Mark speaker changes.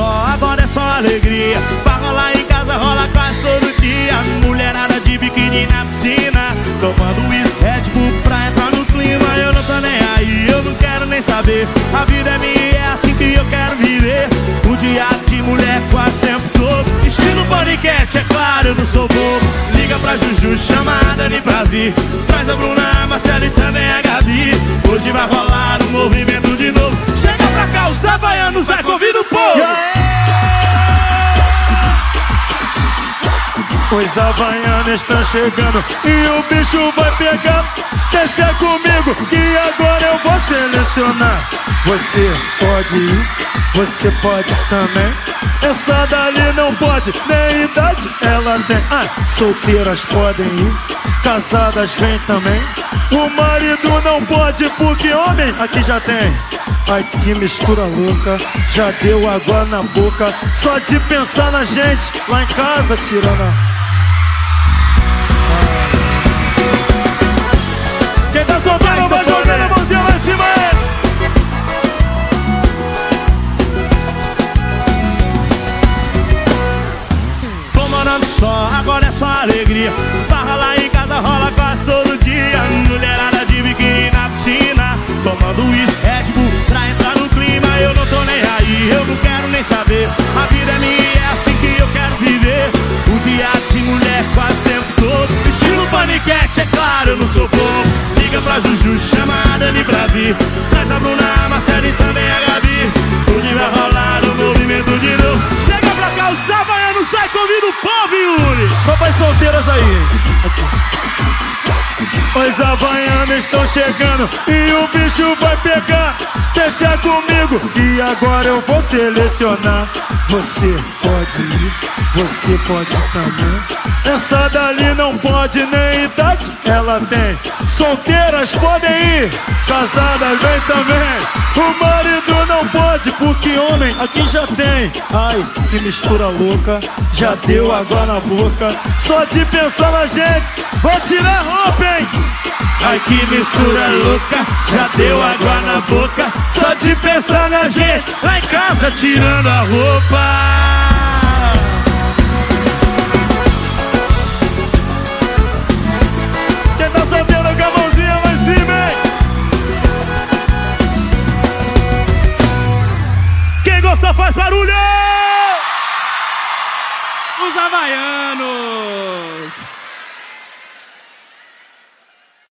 Speaker 1: só, agora é só alegria. Pra rolar em casa, rola quase todo dia. Mulherada de biquíni na piscina, tomando whisky Red Bull pra entrar no clima. Eu não tô nem aí, eu não quero nem saber. A vida é minha, é assim que eu quero viver. O dia de mulher quase o tempo todo. Estilo paniquete, é claro, eu não sou bobo. Liga pra Juju, chama a Dani pra vir. Traz a Bruna, a Marcela e também Os havaianos
Speaker 2: estão chegando e o bicho vai pegar. Deixa comigo que agora eu vou selecionar. Você pode ir, você pode também. Essa dali não pode, nem idade ela tem. Ah, solteiras podem ir, casadas vem também. O marido não pode, porque homem aqui já tem. Ai que mistura louca, já deu água na boca. Só de pensar na gente lá em casa tirando a.
Speaker 1: Só, agora é só alegria. Farra lá em casa, rola quase todo dia. Mulherada de biquíni na piscina, tomando uísque Red Bull pra entrar no clima. Eu não tô nem aí, eu não quero nem saber. A vida é minha, é assim que eu quero viver. O dia de mulher quase o tempo todo. Estilo paniquete, é claro, eu não sou bobo. Liga pra Juju, chama a Dani pra vir. Traz a Bruna, sai, convida o povo, Yuri.
Speaker 2: Só para as solteiras aí. Os havaianos estão chegando e o bicho vai pegar. Deixa comigo que agora eu vou selecionar. Você pode ir, você pode também. Essa dali não pode nem idade ela tem. Solteiras podem ir, casadas vem também. Porque homem aqui já tem. Ai, que mistura louca, já deu água na boca. Só de pensar na gente, vou tirar a roupa, hein?
Speaker 1: Ai que mistura louca, já deu água na boca. Só de pensar na gente, lá em casa tirando a roupa.
Speaker 3: Os Havaianos!